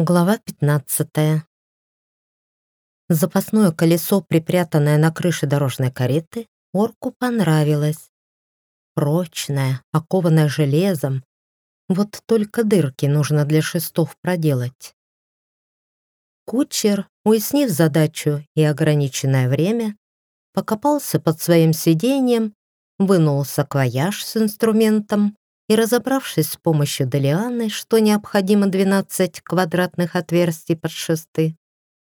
Глава 15. Запасное колесо, припрятанное на крыше дорожной кареты, орку понравилось. Прочное, окованное железом. Вот только дырки нужно для шестов проделать. Кучер, уяснив задачу и ограниченное время, покопался под своим сиденьем, вынул саквояж с инструментом и, разобравшись с помощью Делианы, что необходимо 12 квадратных отверстий под шесты,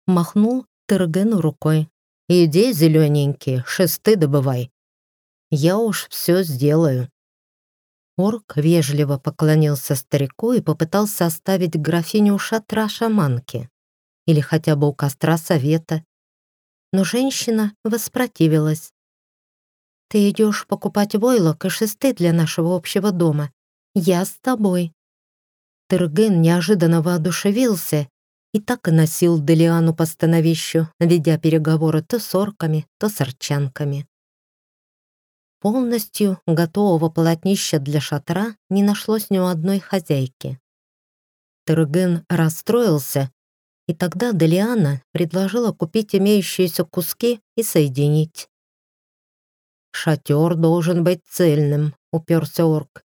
махнул Тергену рукой. «Иди, зелененький, шесты добывай. Я уж все сделаю». Орк вежливо поклонился старику и попытался оставить графиню у шатра шаманки или хотя бы у костра совета. Но женщина воспротивилась. «Ты идешь покупать войлок и шесты для нашего общего дома. Я с тобой». Терген неожиданно воодушевился и так и носил Делиану по становищу, ведя переговоры то с орками, то с арчанками. Полностью готового полотнища для шатра не нашлось ни у одной хозяйки. Терген расстроился, и тогда Делиана предложила купить имеющиеся куски и соединить. «Шатер должен быть цельным», — уперся орк.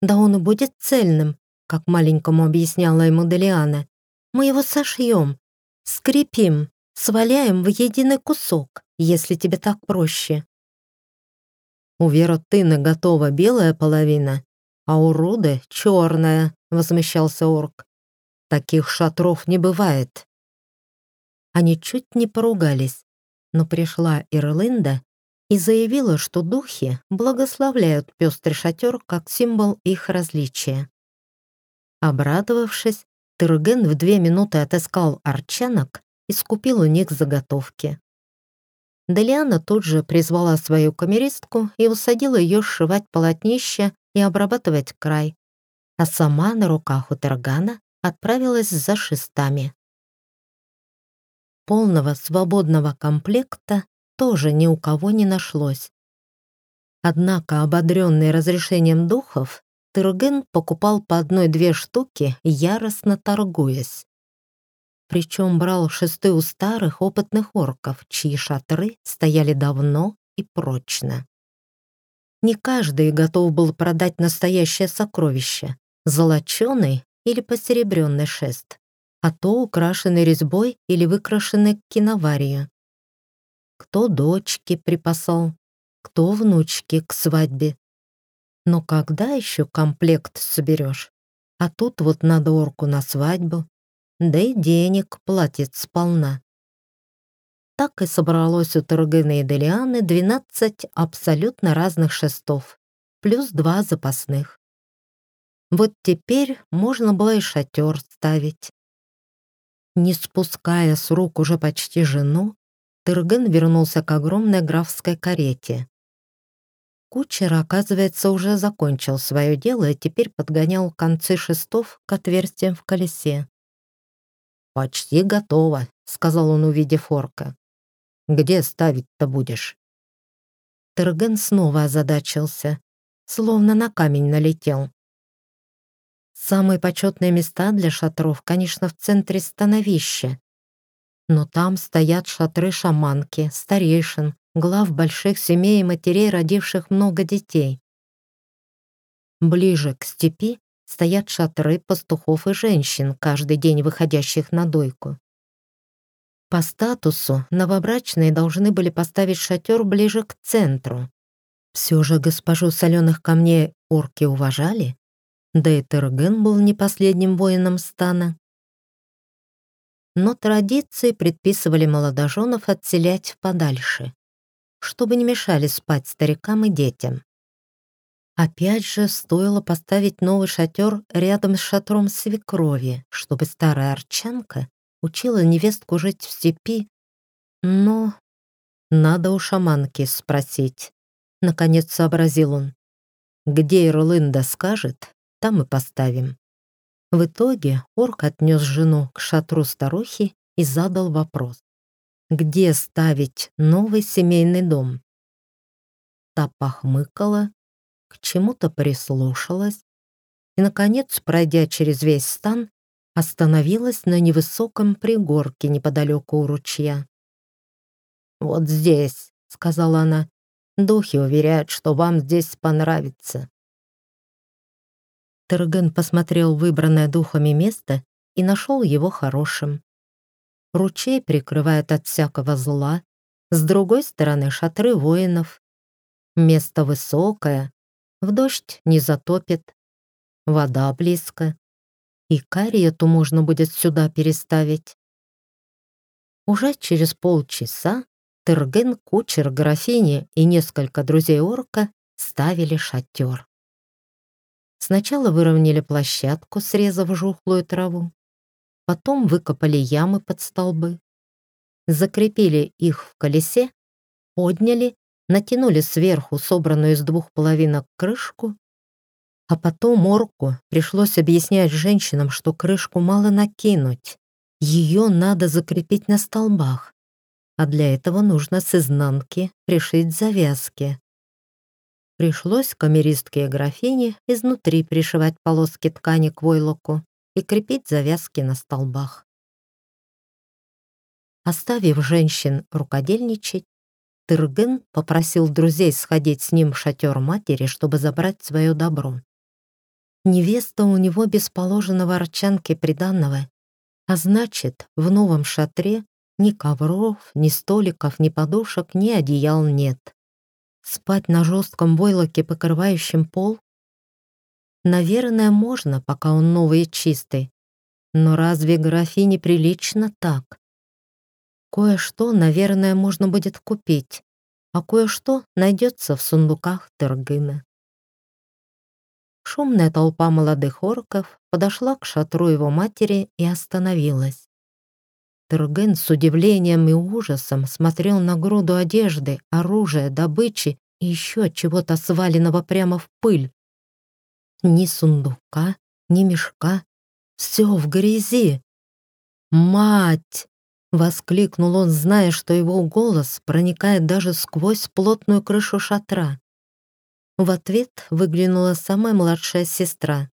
Да он и будет цельным, как маленькому объясняла ему Делиана. Мы его сошьем, скрепим, сваляем в единый кусок, если тебе так проще. У Веротыны готова белая половина, а у Руды черная, возмущался орк. Таких шатров не бывает. Они чуть не поругались, но пришла Ирлинда и заявила, что духи благословляют пестрый шатер как символ их различия. Обрадовавшись, Тырген в две минуты отыскал арчанок и скупил у них заготовки. Делиана тут же призвала свою камеристку и усадила ее сшивать полотнище и обрабатывать край, а сама на руках у Тергана отправилась за шестами. Полного свободного комплекта тоже ни у кого не нашлось. Однако, ободренный разрешением духов, Тырген покупал по одной-две штуки, яростно торгуясь. Причем брал шесты у старых опытных орков, чьи шатры стояли давно и прочно. Не каждый готов был продать настоящее сокровище, золоченый или посеребренный шест, а то украшенный резьбой или выкрашенный киноварию кто дочки припасал, кто внучки к свадьбе. Но когда еще комплект соберешь? А тут вот надо орку на свадьбу, да и денег платит сполна. Так и собралось у Тургена и Делианы 12 абсолютно разных шестов, плюс два запасных. Вот теперь можно было и шатер ставить. Не спуская с рук уже почти жену, Тырген вернулся к огромной графской карете. Кучер, оказывается, уже закончил свое дело и теперь подгонял концы шестов к отверстиям в колесе. «Почти готово», — сказал он, увидев орка. «Где ставить-то будешь?» Терген снова озадачился, словно на камень налетел. Самые почетные места для шатров, конечно, в центре становища, но там стоят шатры шаманки, старейшин, глав больших семей и матерей, родивших много детей. Ближе к степи стоят шатры пастухов и женщин, каждый день выходящих на дойку. По статусу новобрачные должны были поставить шатер ближе к центру. Все же госпожу соленых камней орки уважали, да и Терген был не последним воином стана но традиции предписывали молодоженов отселять подальше, чтобы не мешали спать старикам и детям. Опять же, стоило поставить новый шатер рядом с шатром свекрови, чтобы старая арчанка учила невестку жить в степи, но надо у шаманки спросить. Наконец сообразил он. Где Ирлинда скажет, там и поставим. В итоге орк отнес жену к шатру старухи и задал вопрос. Где ставить новый семейный дом? Та похмыкала, к чему-то прислушалась и, наконец, пройдя через весь стан, остановилась на невысоком пригорке неподалеку у ручья. «Вот здесь», — сказала она, — «духи уверяют, что вам здесь понравится». Терген посмотрел выбранное духами место и нашел его хорошим. Ручей прикрывает от всякого зла, с другой стороны шатры воинов. Место высокое, в дождь не затопит, вода близко, и карету можно будет сюда переставить. Уже через полчаса Терген, кучер, графини и несколько друзей орка ставили шатер. Сначала выровняли площадку, срезав жухлую траву. Потом выкопали ямы под столбы. Закрепили их в колесе, подняли, натянули сверху собранную из двух половинок крышку а потом орку пришлось объяснять женщинам, что крышку мало накинуть. Ее надо закрепить на столбах, а для этого нужно с изнанки пришить завязки. Пришлось камеристке и графине изнутри пришивать полоски ткани к войлоку и крепить завязки на столбах. Оставив женщин рукодельничать, Тырген попросил друзей сходить с ним в шатер матери, чтобы забрать свое добро. Невеста у него без положенного арчанки приданного, а значит, в новом шатре ни ковров, ни столиков, ни подушек, ни одеял нет. Спать на жестком войлоке, покрывающем пол? Наверное, можно, пока он новый и чистый. Но разве графине прилично так? Кое-что, наверное, можно будет купить, а кое-что найдется в сундуках Тергына. Шумная толпа молодых орков подошла к шатру его матери и остановилась. Терген с удивлением и ужасом смотрел на груду одежды, оружия, добычи и еще чего-то сваленного прямо в пыль. Ни сундука, ни мешка, все в грязи. «Мать!» — воскликнул он, зная, что его голос проникает даже сквозь плотную крышу шатра. В ответ выглянула самая младшая сестра.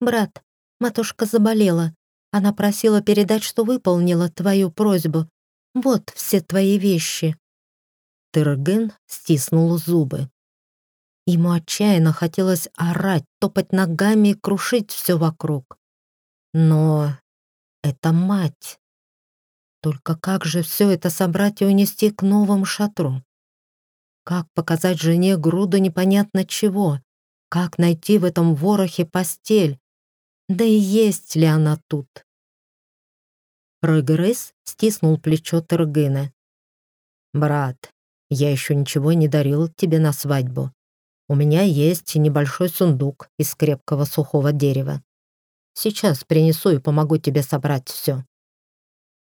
«Брат, матушка заболела. Она просила передать, что выполнила твою просьбу. Вот все твои вещи». Терген стиснул зубы. Ему отчаянно хотелось орать, топать ногами и крушить все вокруг. Но это мать. Только как же все это собрать и унести к новому шатру? Как показать жене груду непонятно чего? Как найти в этом ворохе постель? Да и есть ли она тут? Рыгрыс стиснул плечо Тыргына. «Брат, я еще ничего не дарил тебе на свадьбу. У меня есть небольшой сундук из крепкого сухого дерева. Сейчас принесу и помогу тебе собрать все».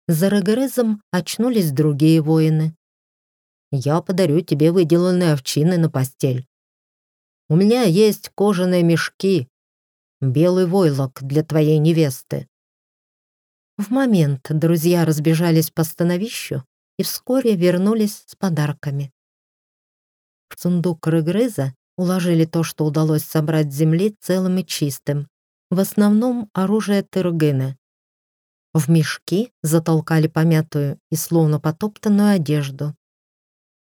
За Рыгрызом очнулись другие воины я подарю тебе выделанные овчины на постель. У меня есть кожаные мешки, белый войлок для твоей невесты». В момент друзья разбежались по становищу и вскоре вернулись с подарками. В сундук рыгрыза уложили то, что удалось собрать с земли целым и чистым, в основном оружие Тыргына. В мешки затолкали помятую и словно потоптанную одежду.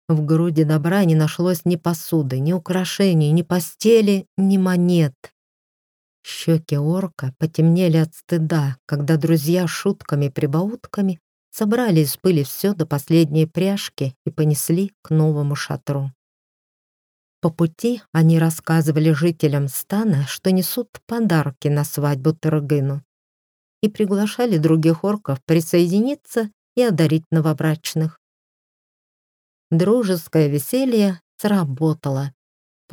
В груди добра не нашлось ни посуды, ни украшений, ни постели, ни монет. Щеки орка потемнели от стыда, когда друзья шутками-прибаутками собрали из пыли все до последней пряжки и понесли к новому шатру. По пути они рассказывали жителям стана, что несут подарки на свадьбу Таргыну и приглашали других орков присоединиться и одарить новобрачных. Дружеское веселье сработало.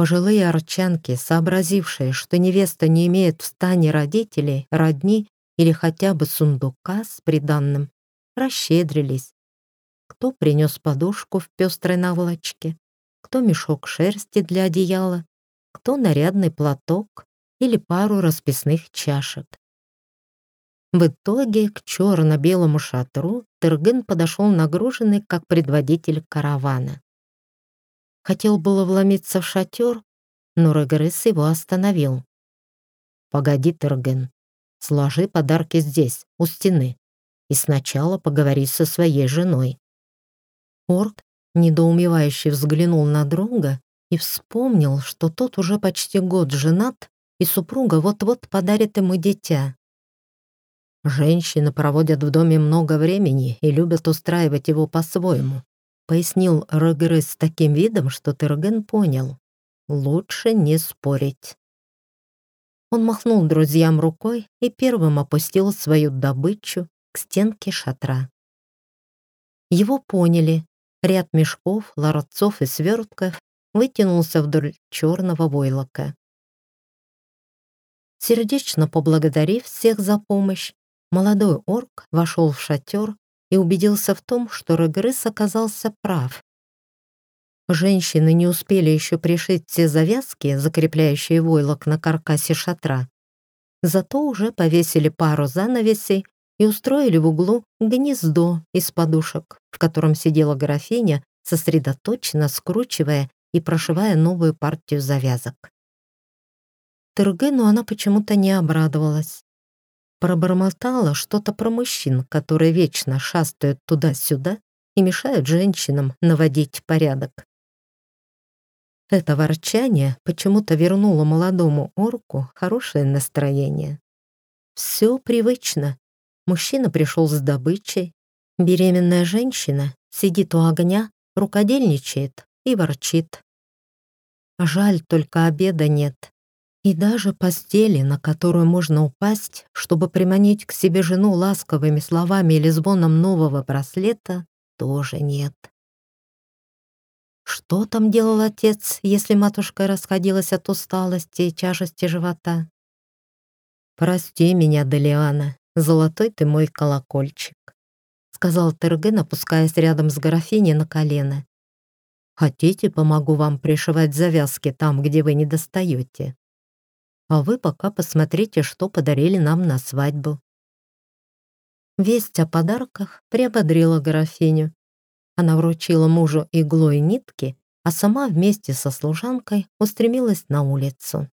Пожилые арчанки, сообразившие, что невеста не имеет в стане родителей, родни или хотя бы сундука с приданным, расщедрились. Кто принес подушку в пестрой наволочке, кто мешок шерсти для одеяла, кто нарядный платок или пару расписных чашек. В итоге к черно-белому шатру Тыргын подошел нагруженный как предводитель каравана. Хотел было вломиться в шатер, но Регресс его остановил. «Погоди, Тыргын, сложи подарки здесь, у стены, и сначала поговори со своей женой». Орк недоумевающе взглянул на друга и вспомнил, что тот уже почти год женат, и супруга вот-вот подарит ему дитя. «Женщины проводят в доме много времени и любят устраивать его по-своему», пояснил Регры с таким видом, что Терген понял. «Лучше не спорить». Он махнул друзьям рукой и первым опустил свою добычу к стенке шатра. Его поняли. Ряд мешков, ларцов и свертков вытянулся вдоль черного войлока. Сердечно поблагодарив всех за помощь, молодой орк вошел в шатер и убедился в том, что Регресс оказался прав. Женщины не успели еще пришить все завязки, закрепляющие войлок на каркасе шатра. Зато уже повесили пару занавесей и устроили в углу гнездо из подушек, в котором сидела графиня, сосредоточенно скручивая и прошивая новую партию завязок. Тергену она почему-то не обрадовалась. Пробормотала что-то про мужчин, которые вечно шастают туда-сюда и мешают женщинам наводить порядок. Это ворчание почему-то вернуло молодому орку хорошее настроение. Все привычно. Мужчина пришел с добычей. Беременная женщина сидит у огня, рукодельничает и ворчит. Жаль, только обеда нет. И даже постели, на которую можно упасть, чтобы приманить к себе жену ласковыми словами или звоном нового браслета, тоже нет. Что там делал отец, если матушка расходилась от усталости и тяжести живота? «Прости меня, Делиана, золотой ты мой колокольчик», сказал Терген, опускаясь рядом с графиней на колено. «Хотите, помогу вам пришивать завязки там, где вы не достаете?» А вы пока посмотрите, что подарили нам на свадьбу». Весть о подарках приободрила графиню. Она вручила мужу иглу и нитки, а сама вместе со служанкой устремилась на улицу.